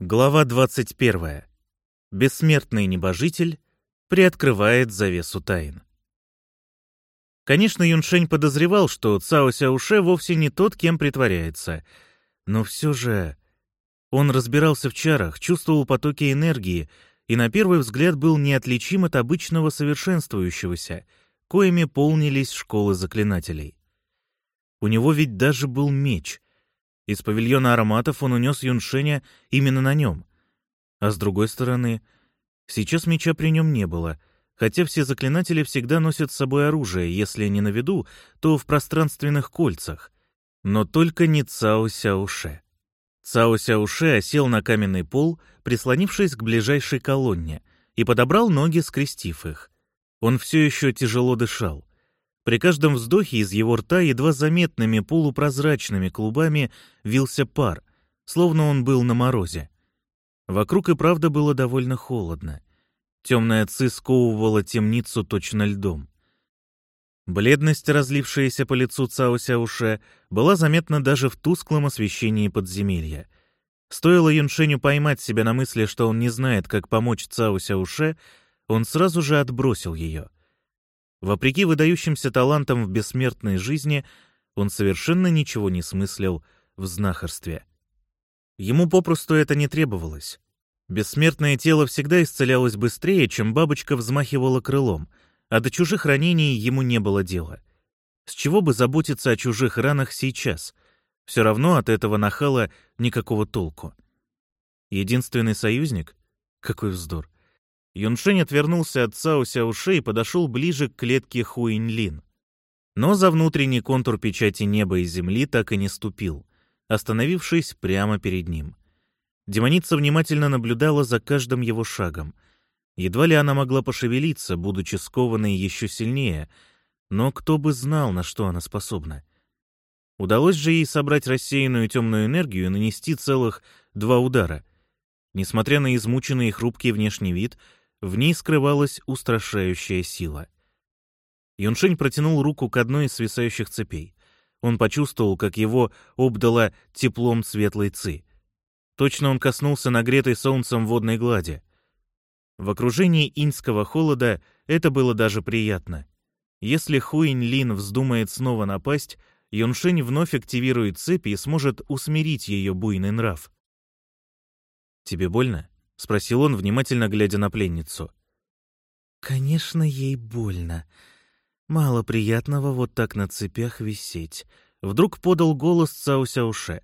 Глава 21. Бессмертный небожитель приоткрывает завесу тайн. Конечно, Юншень подозревал, что Цао Сяуше вовсе не тот, кем притворяется. Но все же... Он разбирался в чарах, чувствовал потоки энергии и на первый взгляд был неотличим от обычного совершенствующегося, коими полнились школы заклинателей. У него ведь даже был меч — из павильона ароматов он унес Юншеня именно на нем. А с другой стороны, сейчас меча при нем не было, хотя все заклинатели всегда носят с собой оружие, если не на виду, то в пространственных кольцах. Но только не Цао Сяуше. Цао Сяуше осел на каменный пол, прислонившись к ближайшей колонне, и подобрал ноги, скрестив их. Он все еще тяжело дышал. При каждом вздохе из его рта едва заметными полупрозрачными клубами вился пар, словно он был на морозе. Вокруг и правда было довольно холодно. Темная ци сковывала темницу точно льдом. Бледность, разлившаяся по лицу Цао Сяуше, была заметна даже в тусклом освещении подземелья. Стоило Юншеню поймать себя на мысли, что он не знает, как помочь Цао Сяуше, он сразу же отбросил ее — Вопреки выдающимся талантам в бессмертной жизни, он совершенно ничего не смыслил в знахарстве. Ему попросту это не требовалось. Бессмертное тело всегда исцелялось быстрее, чем бабочка взмахивала крылом, а до чужих ранений ему не было дела. С чего бы заботиться о чужих ранах сейчас? Все равно от этого нахала никакого толку. Единственный союзник? Какой вздор. Юншень отвернулся от Цао Сяуше и подошел ближе к клетке Хуинлин. Но за внутренний контур печати неба и земли так и не ступил, остановившись прямо перед ним. Демоница внимательно наблюдала за каждым его шагом. Едва ли она могла пошевелиться, будучи скованной еще сильнее, но кто бы знал, на что она способна. Удалось же ей собрать рассеянную темную энергию и нанести целых два удара. Несмотря на измученный и хрупкий внешний вид, в ней скрывалась устрашающая сила. Юншень протянул руку к одной из свисающих цепей. Он почувствовал, как его обдало теплом светлой ци. Точно он коснулся нагретой солнцем водной глади. В окружении иньского холода это было даже приятно. Если Хуинь Лин вздумает снова напасть, Юншень вновь активирует цепи и сможет усмирить ее буйный нрав. «Тебе больно?» — спросил он, внимательно глядя на пленницу. «Конечно, ей больно. Мало приятного вот так на цепях висеть». Вдруг подал голос Цао Сяуше.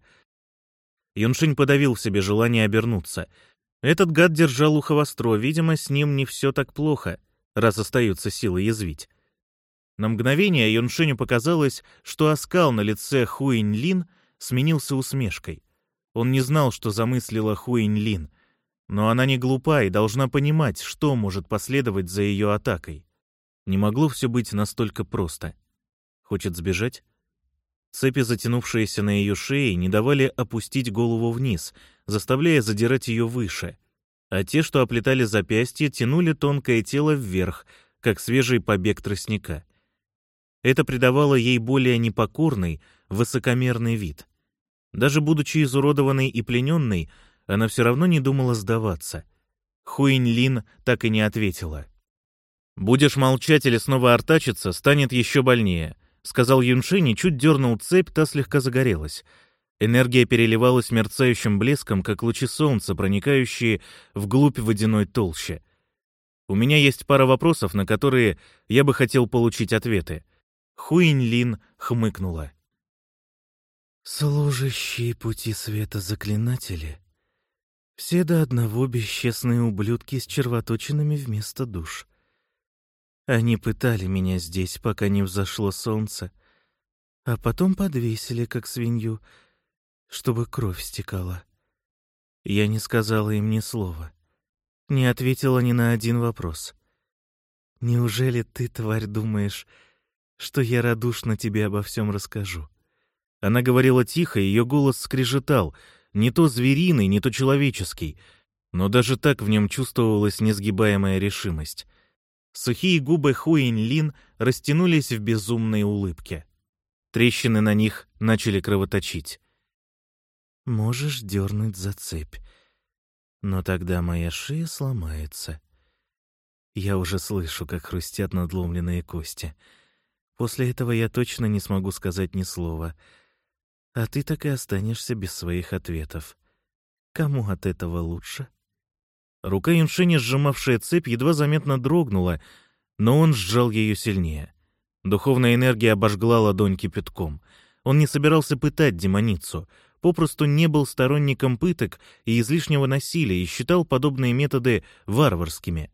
Юншинь подавил в себе желание обернуться. Этот гад держал ухо востро, видимо, с ним не все так плохо, раз остаются силы язвить. На мгновение Юншиню показалось, что оскал на лице Хуинь Лин сменился усмешкой. Он не знал, что замыслила Хуинь Лин — но она не глупа и должна понимать, что может последовать за ее атакой. Не могло все быть настолько просто. Хочет сбежать? Цепи, затянувшиеся на ее шее, не давали опустить голову вниз, заставляя задирать ее выше, а те, что оплетали запястье, тянули тонкое тело вверх, как свежий побег тростника. Это придавало ей более непокорный, высокомерный вид. Даже будучи изуродованной и плененной, она все равно не думала сдаваться. Хуинь Лин так и не ответила. «Будешь молчать или снова артачиться, станет еще больнее», — сказал Юншинь и чуть дернул цепь, та слегка загорелась. Энергия переливалась мерцающим блеском, как лучи солнца, проникающие вглубь водяной толщи. «У меня есть пара вопросов, на которые я бы хотел получить ответы». Хуинь Лин хмыкнула. «Служащие пути света заклинатели все до одного бесчестные ублюдки с червоточинами вместо душ. Они пытали меня здесь, пока не взошло солнце, а потом подвесили, как свинью, чтобы кровь стекала. Я не сказала им ни слова, не ответила ни на один вопрос. Неужели ты, тварь, думаешь, что я радушно тебе обо всем расскажу? Она говорила тихо, ее голос скрежетал — не то звериный, не то человеческий, но даже так в нем чувствовалась несгибаемая решимость. Сухие губы Хуинь Лин растянулись в безумной улыбке. Трещины на них начали кровоточить. «Можешь дернуть за цепь. Но тогда моя шея сломается. Я уже слышу, как хрустят надломленные кости. После этого я точно не смогу сказать ни слова. А ты так и останешься без своих ответов. Кому от этого лучше? Рука Юншиня, сжимавшая цепь, едва заметно дрогнула, но он сжал ее сильнее. Духовная энергия обожгла ладонь кипятком. Он не собирался пытать демоницу, попросту не был сторонником пыток и излишнего насилия и считал подобные методы варварскими.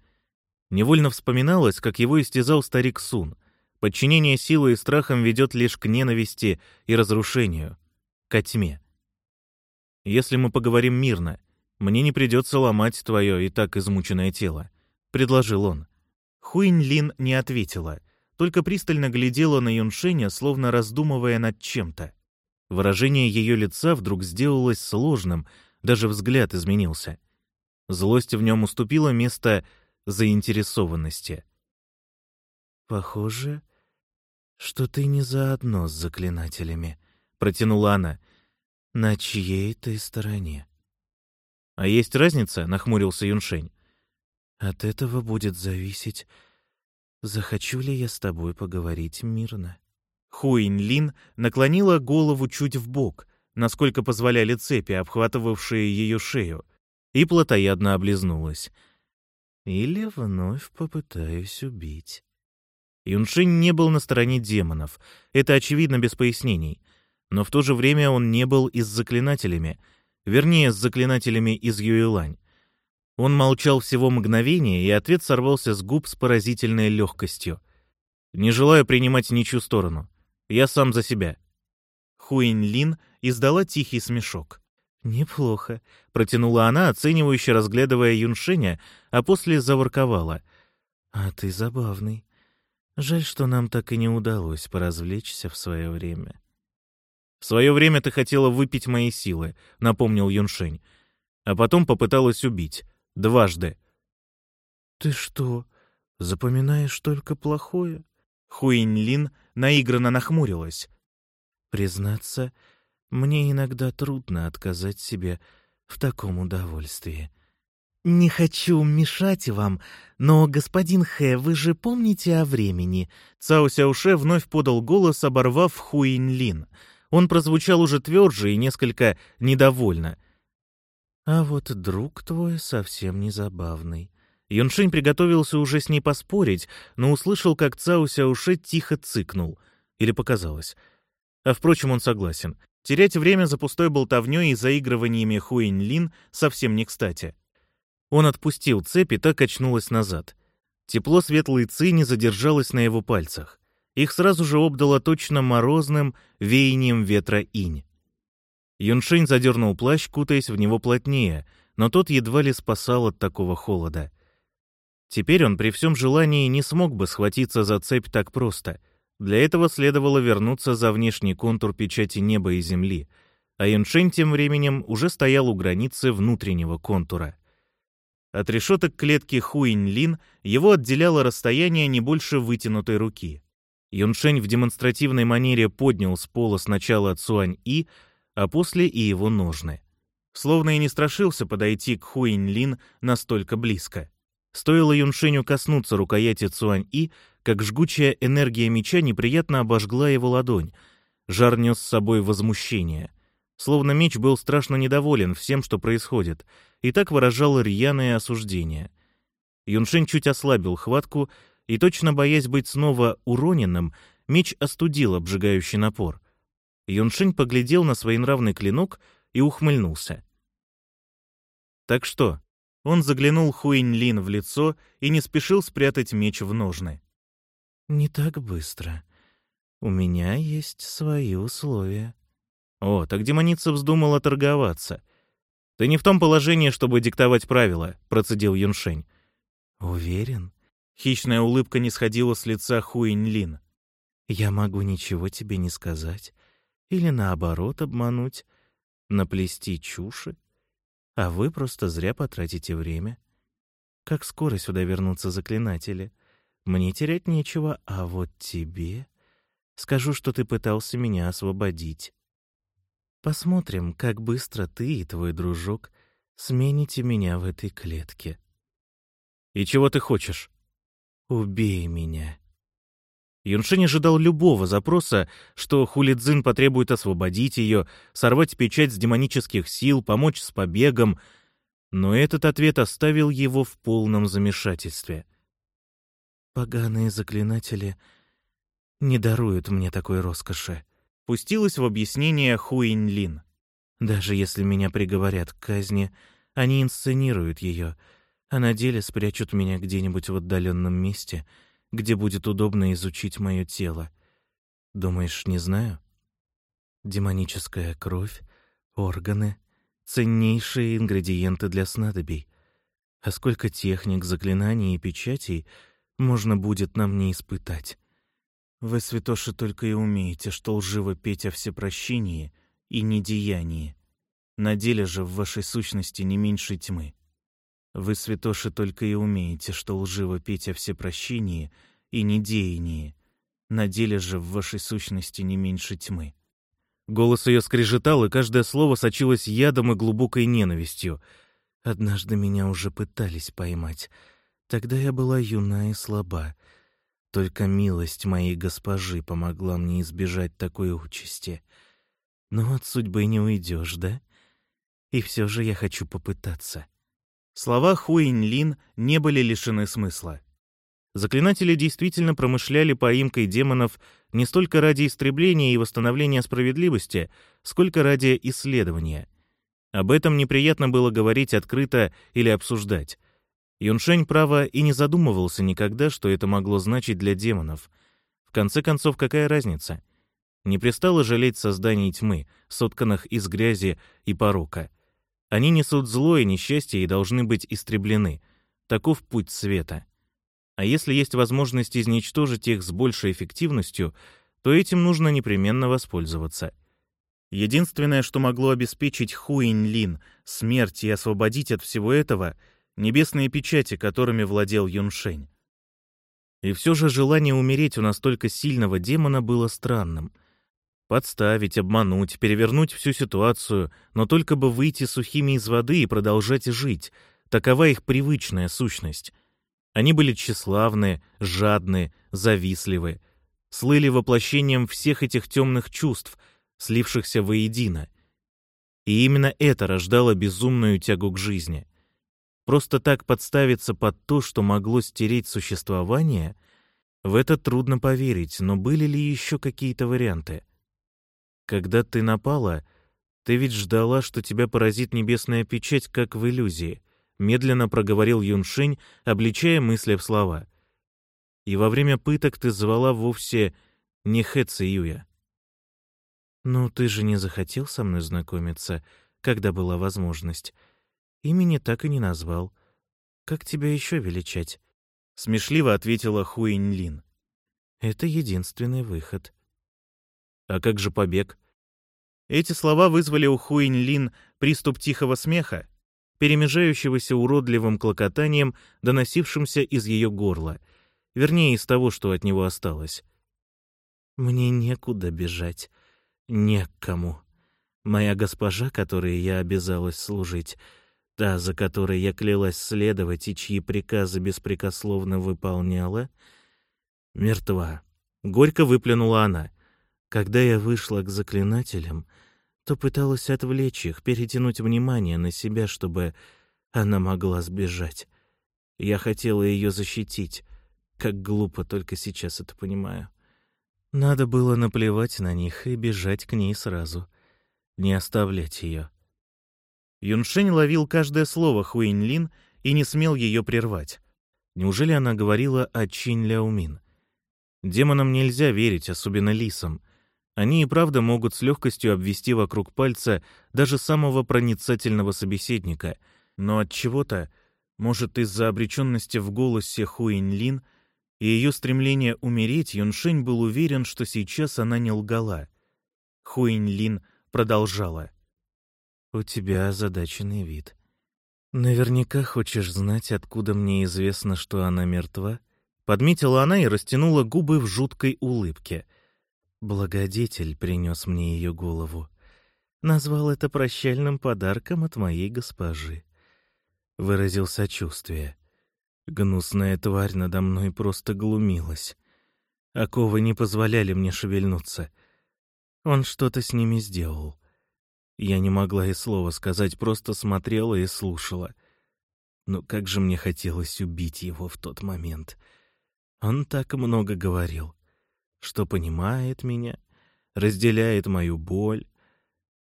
Невольно вспоминалось, как его истязал старик Сун. Подчинение силой и страхом ведет лишь к ненависти и разрушению, ко тьме. Если мы поговорим мирно, мне не придется ломать твое и так измученное тело», — предложил он. Хуинь Лин не ответила, только пристально глядела на Юншеня, словно раздумывая над чем-то. Выражение ее лица вдруг сделалось сложным, даже взгляд изменился. Злость в нем уступила место заинтересованности. «Похоже, что ты не заодно с заклинателями», — протянула она. «На чьей ты стороне?» «А есть разница?» — нахмурился Юншень. «От этого будет зависеть, захочу ли я с тобой поговорить мирно». Хуинь Лин наклонила голову чуть в бок, насколько позволяли цепи, обхватывавшие ее шею, и плотоядно облизнулась. «Или вновь попытаюсь убить». Юншень не был на стороне демонов, это очевидно без пояснений, но в то же время он не был и с заклинателями — Вернее, с заклинателями из Юэлань. Он молчал всего мгновение, и ответ сорвался с губ с поразительной легкостью. «Не желаю принимать ничью сторону. Я сам за себя». Хуинь Лин издала тихий смешок. «Неплохо», — протянула она, оценивающе разглядывая Юншеня, а после заворковала. «А ты забавный. Жаль, что нам так и не удалось поразвлечься в свое время». «В свое время ты хотела выпить мои силы», — напомнил Юншень. «А потом попыталась убить. Дважды». «Ты что, запоминаешь только плохое?» Хуинь-Лин наигранно нахмурилась. «Признаться, мне иногда трудно отказать себе в таком удовольствии». «Не хочу мешать вам, но, господин Хэ, вы же помните о времени?» Цао Сяуше вновь подал голос, оборвав Хуинь-Лин — он прозвучал уже тверже и несколько недовольно. «А вот друг твой совсем не забавный». Юншинь приготовился уже с ней поспорить, но услышал, как Цао Сяуше тихо цыкнул. Или показалось. А впрочем, он согласен. Терять время за пустой болтовнёй и заигрываниями Хуинь Лин совсем не кстати. Он отпустил цепь и так очнулась назад. Тепло светлой ци не задержалось на его пальцах. Их сразу же обдало точно морозным веянием ветра инь. Юншень задернул плащ, кутаясь в него плотнее, но тот едва ли спасал от такого холода. Теперь он при всем желании не смог бы схватиться за цепь так просто. Для этого следовало вернуться за внешний контур печати неба и земли, а Юншень тем временем уже стоял у границы внутреннего контура. От решеток клетки Хуинь-Лин его отделяло расстояние не больше вытянутой руки. Юншень в демонстративной манере поднял с пола сначала Цуань-И, а после и его ножны. Словно и не страшился подойти к Хуинь-Лин настолько близко. Стоило Юншеню коснуться рукояти Цуань-И, как жгучая энергия меча неприятно обожгла его ладонь. Жар нес с собой возмущение. Словно меч был страшно недоволен всем, что происходит, и так выражал рьяное осуждение. Юншень чуть ослабил хватку и, точно боясь быть снова уроненным, меч остудил обжигающий напор. Юншинь поглядел на своенравный клинок и ухмыльнулся. «Так что?» Он заглянул Хуинь Лин в лицо и не спешил спрятать меч в ножны. «Не так быстро. У меня есть свои условия». «О, так демоница вздумала торговаться. Ты не в том положении, чтобы диктовать правила», — процедил Юншень. «Уверен?» Хищная улыбка не сходила с лица Хуинь-Лин. «Я могу ничего тебе не сказать. Или наоборот обмануть, наплести чуши. А вы просто зря потратите время. Как скоро сюда вернутся заклинатели? Мне терять нечего, а вот тебе... Скажу, что ты пытался меня освободить. Посмотрим, как быстро ты и твой дружок смените меня в этой клетке. И чего ты хочешь? Убей меня. Юншень ожидал любого запроса, что Хулидзин потребует освободить ее, сорвать печать с демонических сил, помочь с побегом, но этот ответ оставил его в полном замешательстве. «Поганые заклинатели не даруют мне такой роскоши», — пустилась в объяснение Хуинь-Лин. «Даже если меня приговорят к казни, они инсценируют ее, а на деле спрячут меня где-нибудь в отдаленном месте — где будет удобно изучить мое тело. Думаешь, не знаю? Демоническая кровь, органы — ценнейшие ингредиенты для снадобий. А сколько техник, заклинаний и печатей можно будет нам не испытать? Вы, святоши, только и умеете, что лживо петь о всепрощении и недеянии. На деле же в вашей сущности не меньше тьмы. Вы, святоши, только и умеете, что лживо петь о всепрощении и недеянии. На деле же в вашей сущности не меньше тьмы. Голос ее скрежетал, и каждое слово сочилось ядом и глубокой ненавистью. Однажды меня уже пытались поймать. Тогда я была юна и слаба. Только милость моей госпожи помогла мне избежать такой участи. Но от судьбы не уйдешь, да? И все же я хочу попытаться. Слова Хуинь-Лин не были лишены смысла. Заклинатели действительно промышляли поимкой демонов не столько ради истребления и восстановления справедливости, сколько ради исследования. Об этом неприятно было говорить открыто или обсуждать. Юншень, право, и не задумывался никогда, что это могло значить для демонов. В конце концов, какая разница? Не пристало жалеть созданий тьмы, сотканных из грязи и порока — они несут зло и несчастье и должны быть истреблены. Таков путь света. А если есть возможность изничтожить их с большей эффективностью, то этим нужно непременно воспользоваться. Единственное, что могло обеспечить Хуинь-Лин смерть и освободить от всего этого — небесные печати, которыми владел Юншень. И все же желание умереть у настолько сильного демона было странным. Подставить, обмануть, перевернуть всю ситуацию, но только бы выйти сухими из воды и продолжать жить. Такова их привычная сущность. Они были тщеславны, жадны, завистливы, слыли воплощением всех этих темных чувств, слившихся воедино. И именно это рождало безумную тягу к жизни. Просто так подставиться под то, что могло стереть существование, в это трудно поверить, но были ли еще какие-то варианты? Когда ты напала, ты ведь ждала, что тебя поразит небесная печать, как в иллюзии, медленно проговорил Юншень, обличая мысли в слова. И во время пыток ты звала вовсе не Хэ Циюя. «Ну, ты же не захотел со мной знакомиться, когда была возможность. Имени так и не назвал. Как тебя еще величать?» Смешливо ответила Хуинь Лин. «Это единственный выход. А как же побег? Эти слова вызвали у Хуинь Лин приступ тихого смеха, перемежающегося уродливым клокотанием, доносившимся из ее горла, вернее, из того, что от него осталось. «Мне некуда бежать, не к кому. Моя госпожа, которой я обязалась служить, та, за которой я клялась следовать и чьи приказы беспрекословно выполняла, мертва». Горько выплюнула она — когда я вышла к заклинателям, то пыталась отвлечь их, перетянуть внимание на себя, чтобы она могла сбежать. Я хотела ее защитить. Как глупо, только сейчас это понимаю. Надо было наплевать на них и бежать к ней сразу. Не оставлять ее. Юншень ловил каждое слово Хуинлин и не смел ее прервать. Неужели она говорила о Чинь Ляумин? Демонам нельзя верить, особенно лисам. Они и правда могут с легкостью обвести вокруг пальца даже самого проницательного собеседника, но от чего-то, может, из-за обреченности в голосе Хуинлин и ее стремления умереть, Юншень был уверен, что сейчас она не лгала. Хуинлин продолжала. «У тебя озадаченный вид. Наверняка хочешь знать, откуда мне известно, что она мертва?» Подметила она и растянула губы в жуткой улыбке — Благодетель принес мне ее голову. Назвал это прощальным подарком от моей госпожи. выразил сочувствие. Гнусная тварь надо мной просто глумилась. Оковы не позволяли мне шевельнуться. Он что-то с ними сделал. Я не могла и слова сказать, просто смотрела и слушала. Но как же мне хотелось убить его в тот момент. Он так много говорил, что понимает меня, разделяет мою боль,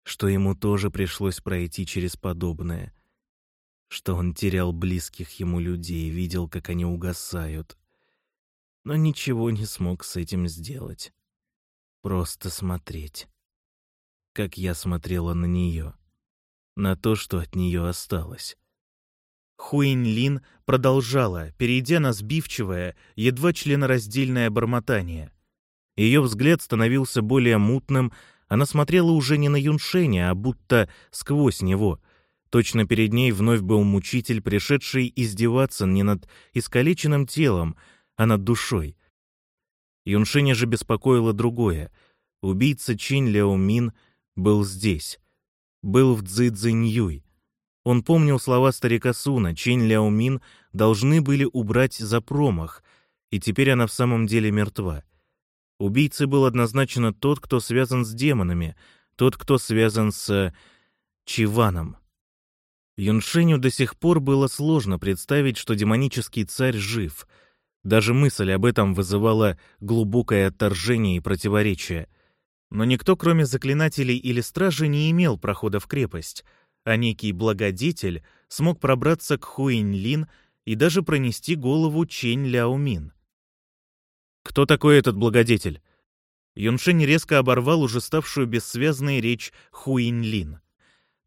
что ему тоже пришлось пройти через подобное, что он терял близких ему людей, видел, как они угасают, но ничего не смог с этим сделать. Просто смотреть. Как я смотрела на нее. На то, что от нее осталось. Хуинь Лин продолжала, перейдя на сбивчивое, едва членораздельное бормотание. Ее взгляд становился более мутным, она смотрела уже не на Юншеня, а будто сквозь него. Точно перед ней вновь был мучитель, пришедший издеваться не над искалеченным телом, а над душой. Юншеня же беспокоило другое. Убийца Чин Ляо Мин был здесь. Был в Цзэцзиньюй. Он помнил слова старика Суна, Чин Ляо Мин должны были убрать за промах, и теперь она в самом деле мертва. Убийцей был однозначно тот, кто связан с демонами, тот, кто связан с... Чиваном. Юншеню до сих пор было сложно представить, что демонический царь жив — даже мысль об этом вызывала глубокое отторжение и противоречие. Но никто, кроме заклинателей или стражи, не имел прохода в крепость, а некий благодетель смог пробраться к Хуинь-Лин и даже пронести голову Чень Ляомин. «Кто такой этот благодетель?» Юншень резко оборвал уже ставшую бессвязной речь Хуинь-Лин.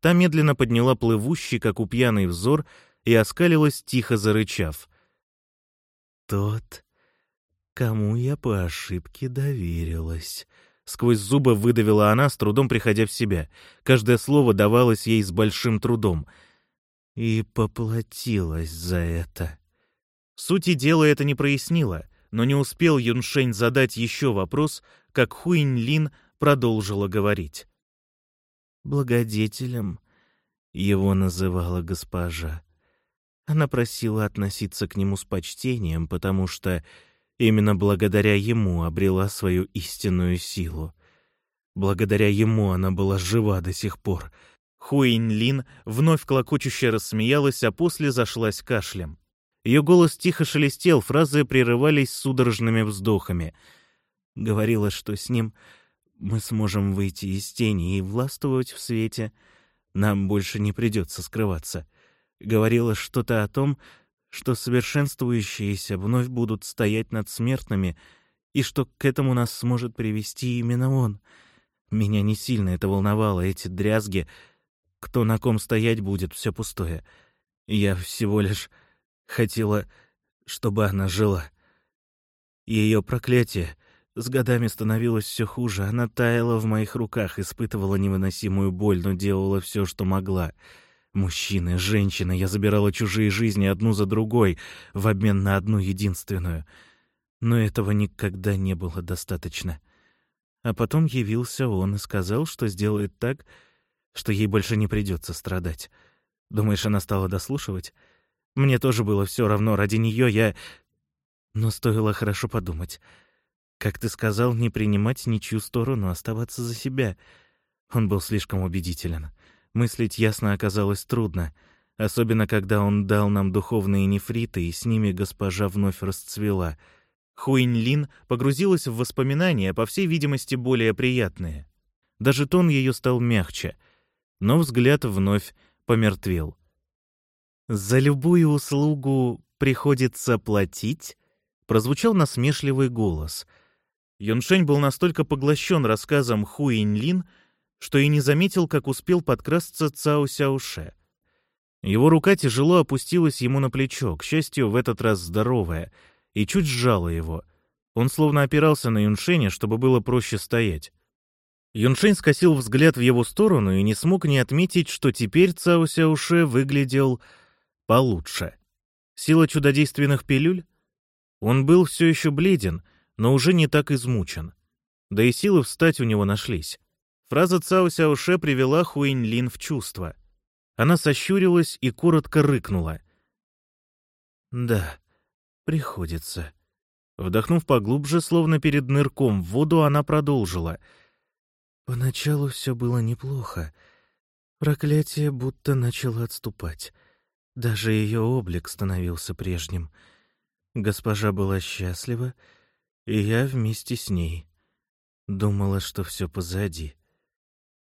Та медленно подняла плывущий, как у пьяный взор, и оскалилась, тихо зарычав тот, кому я по ошибке доверилась». Сквозь зубы выдавила она, с трудом приходя в себя. Каждое слово давалось ей с большим трудом. И поплатилась за это. Сути дела это не прояснило, но не успел Юншень задать еще вопрос, как Хуинь Лин продолжила говорить. «Благодетелем его называла госпожа. Она просила относиться к нему с почтением, потому что именно благодаря ему обрела свою истинную силу. Благодаря ему она была жива до сих пор. Хуинь Лин вновь клокочуще рассмеялась, а после зашлась кашлем. Ее голос тихо шелестел, фразы прерывались судорожными вздохами. Говорила, что с ним мы сможем выйти из тени и властвовать в свете. Нам больше не придется скрываться говорила что-то о том, что совершенствующиеся вновь будут стоять над смертными, и что к этому нас сможет привести именно он. Меня не сильно это волновало, эти дрязги. Кто на ком стоять будет, все пустое. Я всего лишь хотела, чтобы она жила. Ее проклятие с годами становилось все хуже. Она таяла в моих руках, испытывала невыносимую боль, но делала все, что могла — Мужчины, женщины, я забирала чужие жизни одну за другой в обмен на одну единственную. Но этого никогда не было достаточно. А потом явился он и сказал, что сделает так, что ей больше не придется страдать. Думаешь, она стала дослушивать? Мне тоже было все равно, ради нее я... Но стоило хорошо подумать. Как ты сказал, не принимать ничью сторону, оставаться за себя. Он был слишком убедителен. Мыслить ясно оказалось трудно, особенно когда он дал нам духовные нефриты, и с ними госпожа вновь расцвела. Хуинь Лин погрузилась в воспоминания, по всей видимости, более приятные. Даже тон ее стал мягче, но взгляд вновь помертвел. «За любую услугу приходится платить?» — прозвучал насмешливый голос. Юншень был настолько поглощен рассказом Хуинь Лин, что и не заметил, как успел подкрасться Цао Сяуше. Его рука тяжело опустилась ему на плечо, к счастью, в этот раз здоровая, и чуть сжала его. Он словно опирался на Юншеня, чтобы было проще стоять. Юншень скосил взгляд в его сторону и не смог не отметить, что теперь Цао Сяуше выглядел получше. Сила чудодейственных пилюль? Он был все еще бледен, но уже не так измучен. Да и силы встать у него нашлись. Фраза Цао Сяоше привела Хуинь Лин в чувство. Она сощурилась и коротко рыкнула — Да, приходится. Вдохнув поглубже, словно перед нырком в воду, она продолжила. Поначалу все было неплохо. Проклятие будто начало отступать. Даже ее облик становился прежним. Госпожа была счастлива, и я вместе с ней. Думала, что все позади.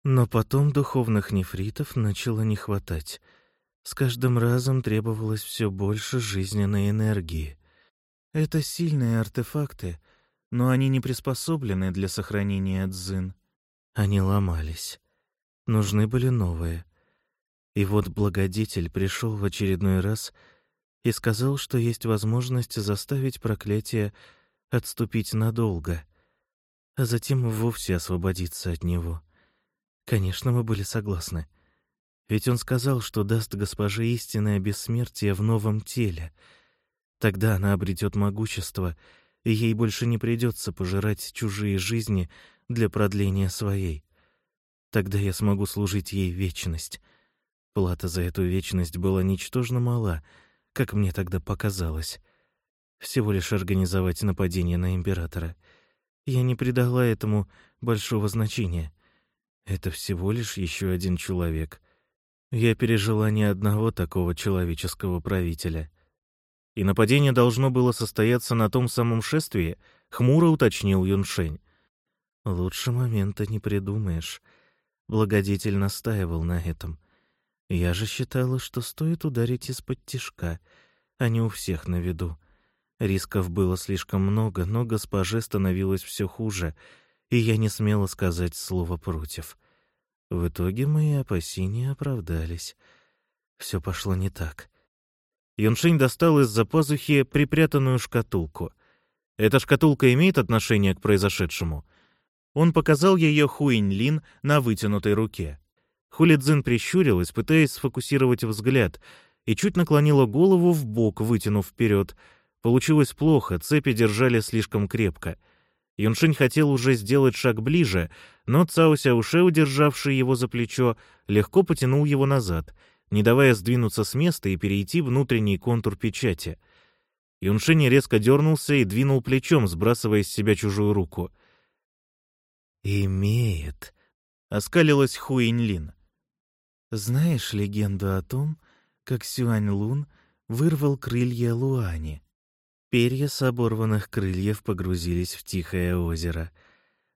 Но потом духовных нефритов начало не хватать. С каждым разом требовалось все больше жизненной энергии. Это сильные артефакты, но они не приспособлены для сохранения дзин. Они ломались. Нужны были новые. И вот благодетель пришел в очередной раз и сказал, что есть возможность заставить проклятие отступить надолго, а затем вовсе освободиться от него. Конечно, мы были согласны. Ведь он сказал, что даст госпоже истинное бессмертие в новом теле. Тогда она обретет могущество, и ей больше не придется пожирать чужие жизни для продления своей. Тогда я смогу служить ей вечность. Плата за эту вечность была ничтожно мала, как мне тогда показалось. Всего лишь организовать нападение на императора. Я не придала этому большого значения. Это всего лишь еще один человек. Я пережила ни одного такого человеческого правителя. И нападение должно было состояться на том самом шествии, хмуро уточнил Юншень. Лучше момента не придумаешь. Благодетель настаивал на этом. Я же считала, что стоит ударить из-под тишка, а не у всех на виду. Рисков было слишком много, но госпоже становилось все хуже — и я не смела сказать слово против. В итоге мои опасения оправдались. Все пошло не так. Юншень достал из-за пазухи припрятанную шкатулку. Эта шкатулка имеет отношение к произошедшему? Он показал ее Хуинь-Лин на вытянутой руке. Хулидзин прищурилась, пытаясь сфокусировать взгляд, и чуть наклонила голову в бок, вытянув вперед. Получилось плохо, цепи держали слишком крепко — Юншинь хотел уже сделать шаг ближе, но Цао Сяуше, удержавший его за плечо, легко потянул его назад, не давая сдвинуться с места и перейти внутренний контур печати. Юншинь резко дернулся и двинул плечом, сбрасывая с себя чужую руку. «Имеет», — оскалилась Хуинлин. «Знаешь легенду о том, как Сюань Лун вырвал крылья Луани?» Перья с оборванных крыльев погрузились в тихое озеро.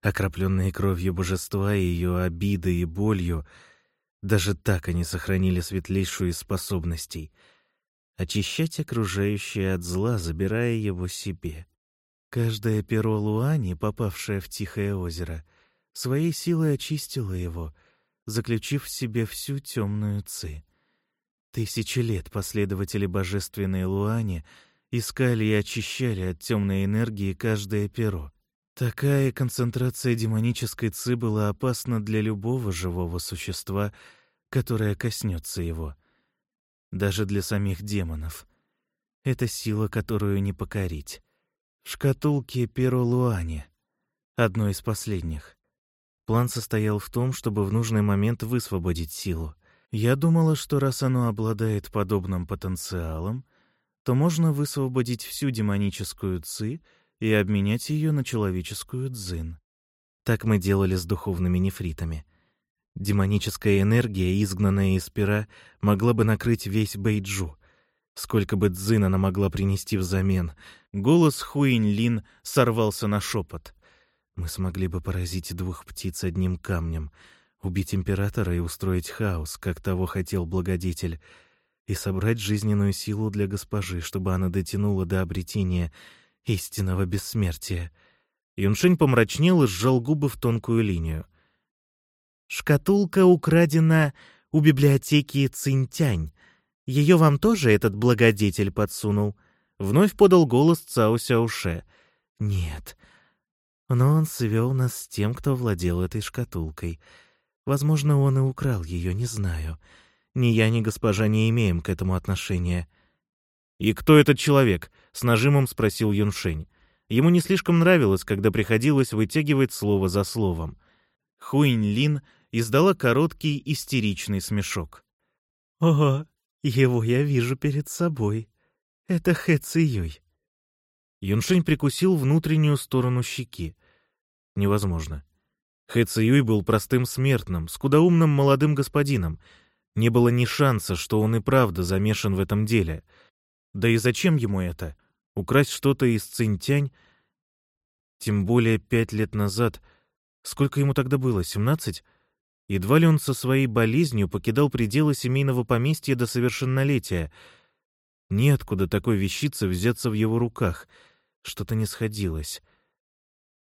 Окропленные кровью божества и ее обидой и болью, даже так они сохранили светлейшую из способностей — очищать окружающее от зла, забирая его себе. Каждое перо Луани, попавшее в тихое озеро, своей силой очистило его, заключив в себе всю темную ци. Тысячи лет последователи божественной Луани — искали и очищали от темной энергии каждое перо. Такая концентрация демонической ци была опасна для любого живого существа, которое коснется его. Даже для самих демонов. Это сила, которую не покорить. В шкатулке перо Луани, одно из последних. План состоял в том, чтобы в нужный момент высвободить силу. Я думала, что раз оно обладает подобным потенциалом, то можно высвободить всю демоническую ци и обменять ее на человеческую дзин. Так мы делали с духовными нефритами. Демоническая энергия, изгнанная из пера, могла бы накрыть весь Бэйджу. Сколько бы дзин она могла принести взамен. Голос Хуинь-Лин сорвался на шепот. Мы смогли бы поразить двух птиц одним камнем, убить императора и устроить хаос, как того хотел благодетель — и собрать жизненную силу для госпожи, чтобы она дотянула до обретения истинного бессмертия. Юншень помрачнел и сжал губы в тонкую линию. «Шкатулка украдена у библиотеки Цинтянь. Ее вам тоже этот благодетель подсунул?» Вновь подал голос Цао Сяуше. «Нет. Но он свел нас с тем, кто владел этой шкатулкой. Возможно, он и украл ее, не знаю. Ни я, ни госпожа не имеем к этому отношения». «И кто этот человек?» — с нажимом спросил Юншень. Ему не слишком нравилось, когда приходилось вытягивать слово за словом. Хуинь Лин издала короткий истеричный смешок. «Ого, его я вижу перед собой. Это Хэ Циюй». Юншень прикусил внутреннюю сторону щеки. Невозможно. Хэ Циюй был простым смертным, скудоумным молодым господином. Не было ни шанса, что он и правда замешан в этом деле. Да и зачем ему это? Украсть что-то из Цинтянь? Тем более пять лет назад. Сколько ему тогда было, семнадцать? Едва ли он со своей болезнью покидал пределы семейного поместья до совершеннолетия. Неоткуда такой вещицы взяться в его руках. Что-то не сходилось.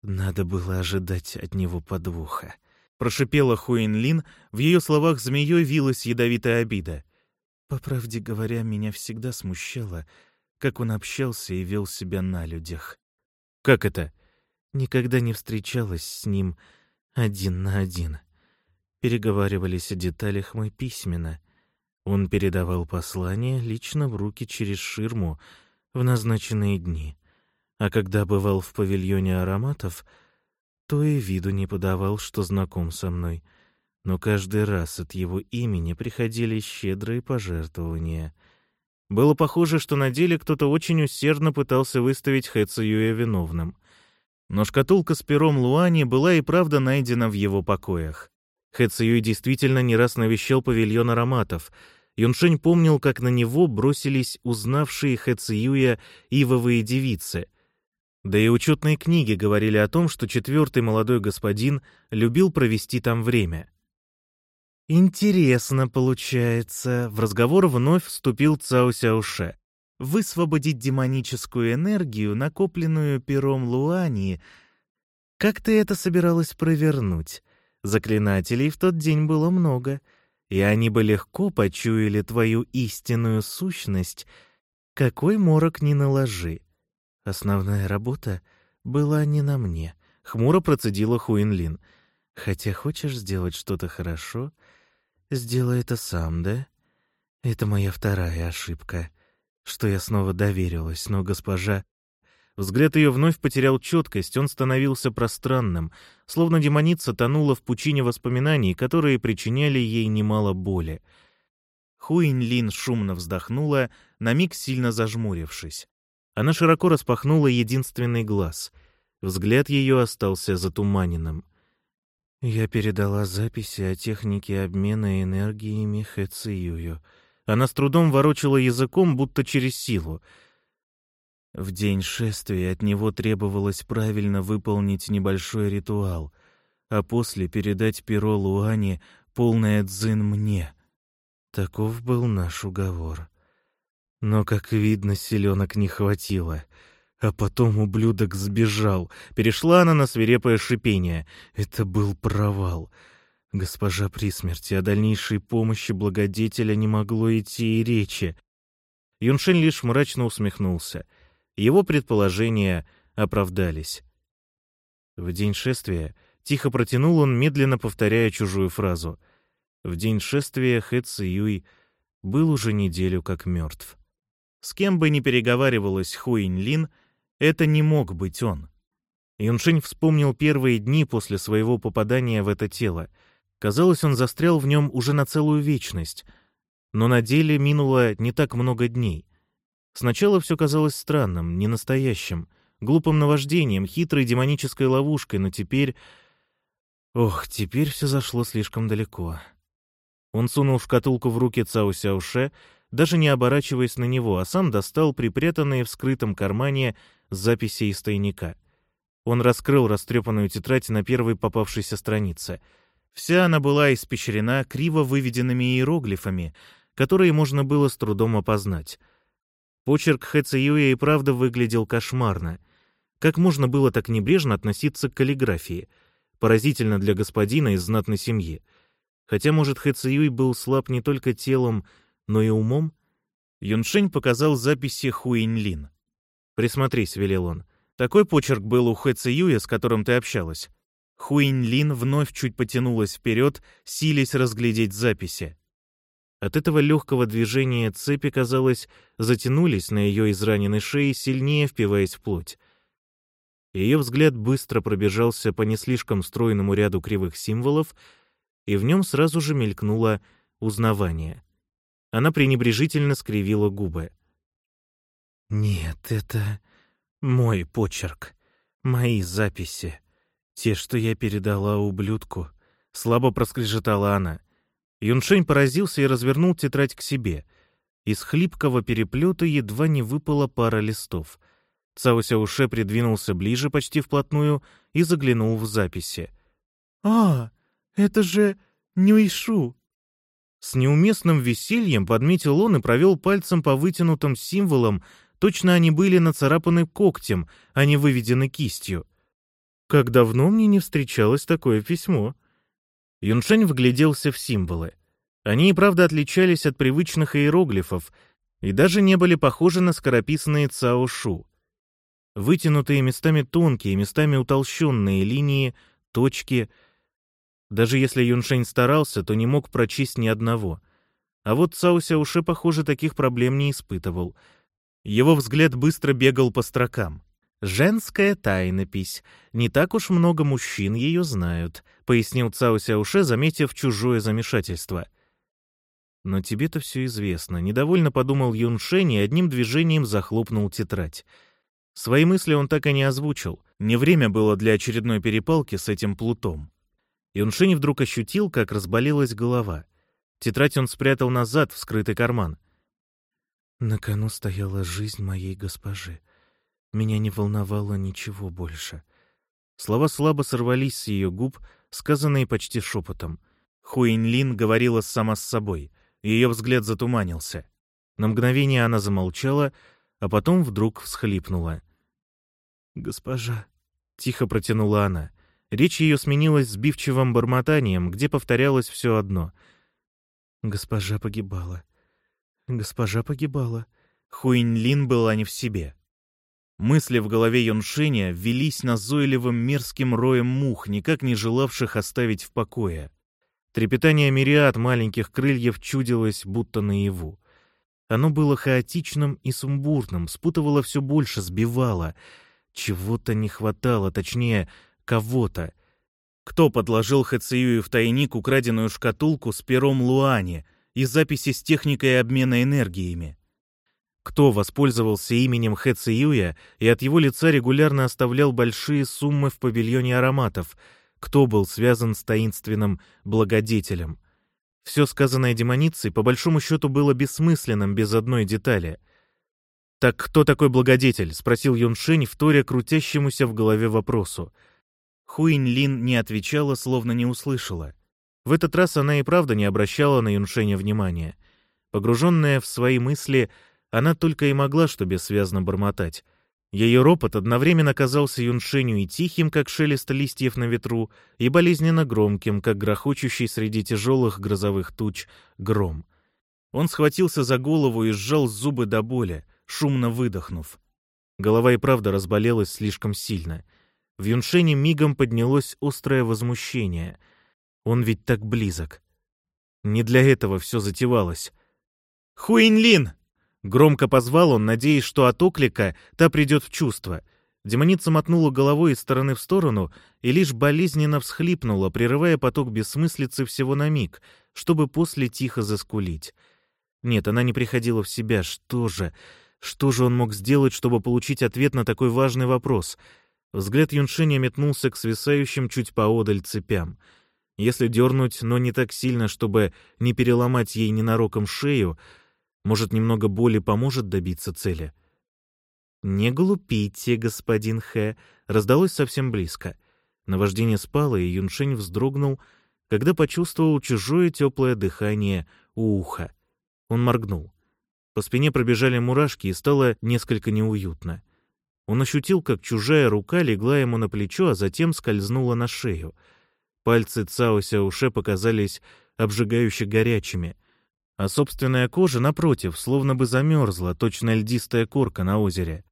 Надо было ожидать от него подвоха. Прошипела Хуинлин, в ее словах змеей вилась ядовитая обида. По правде говоря, меня всегда смущало, как он общался и вел себя на людях. Как это? Никогда не встречалась с ним один на один. Переговаривались о деталях мы письменно. Он передавал послание лично в руки через ширму в назначенные дни. А когда бывал в павильоне ароматов, то и виду не подавал, что знаком со мной. Но каждый раз от его имени приходили щедрые пожертвования. Было похоже, что на деле кто-то очень усердно пытался выставить Хэ Циюя виновным. Но шкатулка с пером Луани была и правда найдена в его покоях. Хэ Циюй действительно не раз навещал павильон ароматов. Юншень помнил, как на него бросились узнавшие Хэ Циюя ивовые девицы. Да и учетные книги говорили о том, что четвертый молодой господин любил провести там время. «Интересно получается», — в разговор вновь вступил Цао Сяоше. «Высвободить демоническую энергию, накопленную пером Луани. Как ты это собиралась провернуть? Заклинателей в тот день было много, и они бы легко почуяли твою истинную сущность, какой морок не наложи. Основная работа была не на мне, — хмуро процедила Хуинлин. Хотя хочешь сделать что-то хорошо, сделай это сам, да? Это моя вторая ошибка, что я снова доверилась, но госпожа Взгляд ее вновь потерял четкость, он становился пространным, словно демоница тонула в пучине воспоминаний, которые причиняли ей немало боли. Хуинь Лин шумно вздохнула, на миг сильно зажмурившись. Она широко распахнула единственный глаз. Взгляд ее остался затуманенным. Я передала записи о технике обмена энергиями Хэ Циюю. Она с трудом ворочала языком, будто через силу — в день шествия от него требовалось правильно выполнить небольшой ритуал, а после передать перо Луане полное дзин мне. Таков был наш уговор. Но, как видно, селенок не хватило. А потом ублюдок сбежал. Перешла она на свирепое шипение. Это был провал. Госпожа при смерти о дальнейшей помощи благодетеля не могло идти и речи. Юншень лишь мрачно усмехнулся — его предположения оправдались. В день шествия тихо протянул он, медленно повторяя чужую фразу. В день шествия Хэ Юй был уже неделю как мертв. С кем бы ни переговаривалась Хуинь Лин, это не мог быть он. Юншень вспомнил первые дни после своего попадания в это тело. Казалось, он застрял в нем уже на целую вечность. Но на деле минуло не так много дней. Сначала все казалось странным, ненастоящим, глупым наваждением, хитрой демонической ловушкой, но теперь... Ох, теперь все зашло слишком далеко. Он сунул шкатулку в руки Цао Сяоше, даже не оборачиваясь на него, а сам достал припрятанные в скрытом кармане записи из тайника. Он раскрыл растрепанную тетрадь на первой попавшейся странице. Вся она была испещрена криво выведенными иероглифами, которые можно было с трудом опознать — Почерк Хэ Циюя и правда выглядел кошмарно. Как можно было так небрежно относиться к каллиграфии? Поразительно для господина из знатной семьи. Хотя, может, Хэ Циюй был слаб не только телом, но и умом? Юншень показал записи Хуинлин. «Присмотрись», — велел он. «Такой почерк был у Хэ Циюя, с которым ты общалась». Хуинлин вновь чуть потянулась вперед, силясь разглядеть записи. От этого легкого движения цепи, казалось, затянулись на ее израненной шее, сильнее впиваясь в плоть. Ее взгляд быстро пробежался по не слишком стройному ряду кривых символов, и в нем сразу же мелькнуло узнавание. Она пренебрежительно скривила губы. Нет, это мой почерк, мои записи. Те, что я передала ублюдку. Слабо проскрежетала она. Юншень поразился и развернул тетрадь к себе. Из хлипкого переплета едва не выпала пара листов. Цао Сяуше придвинулся ближе почти вплотную и заглянул в записи. «А, это же Нюйшу!» С неуместным весельем подметил он и провел пальцем по вытянутым символам, точно они были нацарапаны когтем, а не выведены кистью. Как давно мне не встречалось такое письмо. Юншень вгляделся в символы. Они и правда отличались от привычных иероглифов и даже не были похожи на скорописные цаошу. Вытянутые местами тонкие, местами утолщенные линии, точки — даже если Юншень старался, то не мог прочесть ни одного. А вот Цао Сяуше, похоже, таких проблем не испытывал. Его взгляд быстро бегал по строкам. «Женская тайнопись. Не так уж много мужчин ее знают», — пояснил Цао Сяуше, заметив чужое замешательство. «Но тебе-то все известно», — недовольно подумал Юншень и одним движением захлопнул тетрадь. Свои мысли он так и не озвучил. Не время было для очередной перепалки с этим плутом. Юншень вдруг ощутил, как разболелась голова. Тетрадь он спрятал назад в скрытый карман. На кону стояла жизнь моей госпожи. Меня не волновало ничего больше. Слова слабо сорвались с ее губ, сказанные почти шепотом. Хуинлин говорила сама с собой. Ее взгляд затуманился. На мгновение она замолчала, а потом вдруг всхлипнула. «Госпожа», — тихо протянула она, — Речь ее сменилась сбивчивым бормотанием, где повторялось все одно. «Госпожа погибала. Госпожа погибала». Хуинлин была не в себе. Мысли в голове Йоншиня велись назойливым мерзким роем мух, никак не желавших оставить в покое. Трепетание мириад маленьких крыльев чудилось, будто наяву. Оно было хаотичным и сумбурным, спутывало все больше, сбивало. Чего-то не хватало, точнее, кого-то. Кто подложил Хэцеюю в тайник украденную шкатулку с пером Луани и записи с техникой обмена энергиями? Кто воспользовался именем Хэцеюя и от его лица регулярно оставлял большие суммы в павильоне ароматов? Кто был связан с таинственным благодетелем? Все сказанное демоницей по большому счету было бессмысленным без одной детали. «Так кто такой благодетель?» — спросил Юншень, вторя крутящемуся в голове вопросу. Хуинь Лин не отвечала, словно не услышала. В этот раз она и правда не обращала на Юншеня внимания. Погруженная в свои мысли, она только и могла что бессвязно бормотать. Ее ропот одновременно казался Юншеню и тихим, как шелест листьев на ветру, и болезненно громким, как грохочущий среди тяжелых грозовых туч гром. Он схватился за голову и сжал зубы до боли, шумно выдохнув. Голова и правда разболелась слишком сильно — в Юншене мигом поднялось острое возмущение. Он ведь так близок. Не для этого все затевалось. «Хуинлин!» Громко позвал он, надеясь, что от оклика та придет в чувство. Демоница мотнула головой из стороны в сторону и лишь болезненно всхлипнула, прерывая поток бессмыслицы всего на миг, чтобы после тихо заскулить. Нет, она не приходила в себя. Что же? Что же он мог сделать, чтобы получить ответ на такой важный вопрос — Взгляд Юншиня метнулся к свисающим чуть поодаль цепям. Если дернуть, но не так сильно, чтобы не переломать ей ненароком шею, может, немного боли поможет добиться цели? «Не глупите, господин Хэ», раздалось совсем близко. Наваждение спало, и Юншень вздрогнул, когда почувствовал чужое теплое дыхание у уха. Он моргнул. По спине пробежали мурашки, и стало несколько неуютно. Он ощутил, как чужая рука легла ему на плечо, а затем скользнула на шею. Пальцы Цао Сяуше показались обжигающе горячими, а собственная кожа, напротив, словно бы замерзла, точно льдистая корка на озере.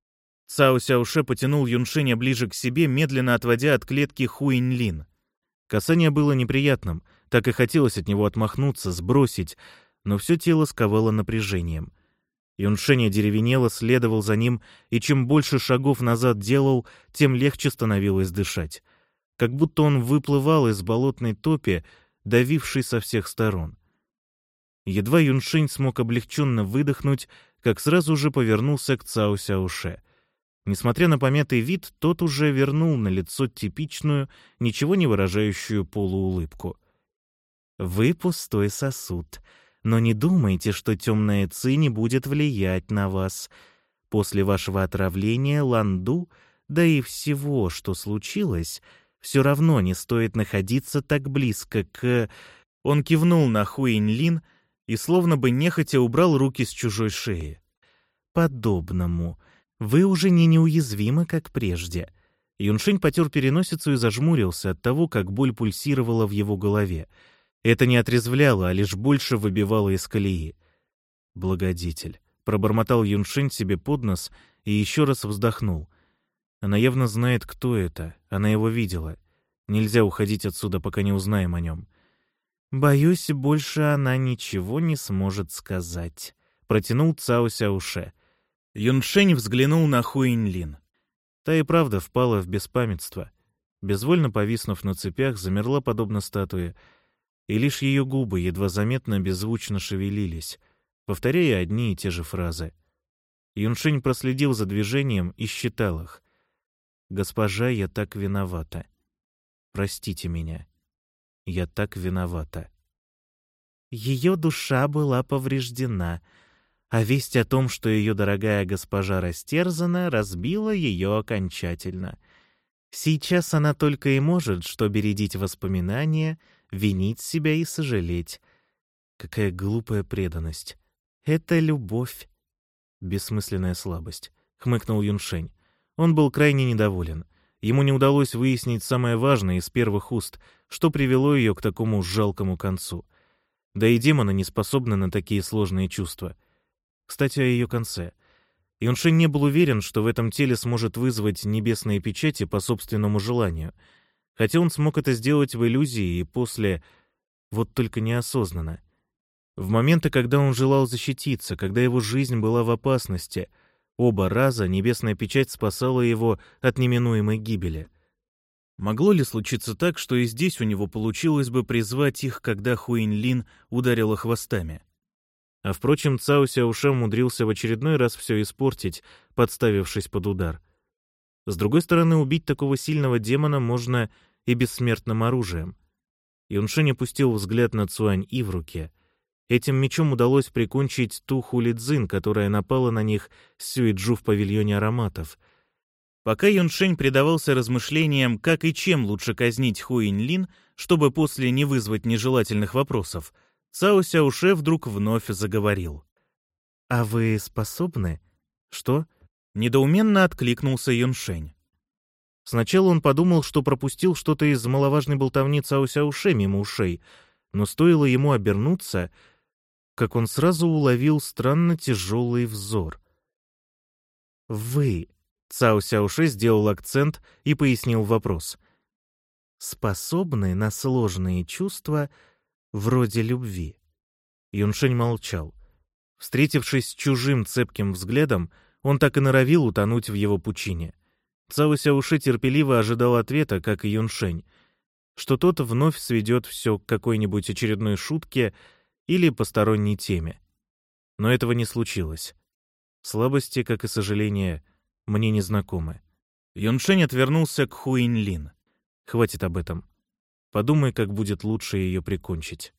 Цао Сяуше потянул Юншеня ближе к себе, медленно отводя от клетки Хуиньлин. Касание было неприятным, так и хотелось от него отмахнуться, сбросить, но все тело сковало напряжением — Юншеня деревенело следовал за ним, и чем больше шагов назад делал, тем легче становилось дышать. Как будто он выплывал из болотной топи, давившей со всех сторон. Едва Юншень смог облегченно выдохнуть, как сразу же повернулся к Цао Сяуше. Несмотря на помятый вид, тот уже вернул на лицо типичную, ничего не выражающую полуулыбку. «Вы пустой сосуд, но не думайте, что темная ци не будет влиять на вас. После вашего отравления Ланду, да и всего, что случилось, все равно не стоит находиться так близко к...» Он кивнул на Хуинь-Лин и словно бы нехотя убрал руки с чужой шеи. «Подобному. Вы уже не неуязвимы, как прежде». Юншень потер переносицу и зажмурился от того, как боль пульсировала в его голове. Это не отрезвляло, а лишь больше выбивало из колеи. «Благодетель», — пробормотал Юншень себе под нос и еще раз вздохнул. Она явно знает, кто это, она его видела. Нельзя уходить отсюда, пока не узнаем о нем. «Боюсь, больше она ничего не сможет сказать», — протянул Цао Сяуше. Юншень взглянул на Хуинлин. Та и правда впала в беспамятство. Безвольно повиснув на цепях, замерла подобно статуе, и лишь ее губы едва заметно беззвучно шевелились, повторяя одни и те же фразы. Юншень проследил за движением и считал их. «Госпожа, я так виновата. Простите меня». Я так виновата. Ее душа была повреждена, а весть о том, что ее дорогая госпожа растерзана, разбила ее окончательно. Сейчас она только и может, что бередить воспоминания, винить себя и сожалеть. Какая глупая преданность. Это любовь. Бессмысленная слабость, — хмыкнул Юншень. Он был крайне недоволен. Ему не удалось выяснить самое важное из первых уст, что привело ее к такому жалкому концу. Да и демоны не способны на такие сложные чувства. Кстати, о ее конце. Юншин не был уверен, что в этом теле сможет вызвать небесные печати по собственному желанию. Хотя он смог это сделать в иллюзии и после... Вот только неосознанно. В моменты, когда он желал защититься, когда его жизнь была в опасности — Оба раза небесная печать спасала его от неминуемой гибели. Могло ли случиться так, что и здесь у него получилось бы призвать их, когда Хуинлин ударила хвостами? А впрочем, Цао Сяуша умудрился в очередной раз все испортить, подставившись под удар. С другой стороны, убить такого сильного демона можно и бессмертным оружием. Юншень опустил взгляд на Цуань И в руке. Этим мечом удалось прикончить ту хулидзин, которая напала на них с Сюиджу в павильоне ароматов. Пока Юншень предавался размышлениям, как и чем лучше казнить Хуинь-Лин, чтобы после не вызвать нежелательных вопросов, Цао Сяуше вдруг вновь заговорил. «А вы способны?» «Что?» — недоуменно откликнулся Юншень. Сначала он подумал, что пропустил что-то из маловажной болтовни Цао Сяуше мимо ушей, но стоило ему обернуться — как он сразу уловил странно тяжелый взор. «Вы», — Цао Сяуше сделал акцент и пояснил вопрос, «способны на сложные чувства вроде любви?» Юншень молчал. Встретившись с чужим цепким взглядом, он так и норовил утонуть в его пучине. Цао Сяуше терпеливо ожидал ответа, как и Юншень, что тот вновь сведет все к какой-нибудь очередной шутке — или посторонней теме. Но этого не случилось. Слабости, как и сожаление, мне не знакомы. Юншень отвернулся к Хуинлин. Хватит об этом. Подумай, как будет лучше ее прикончить.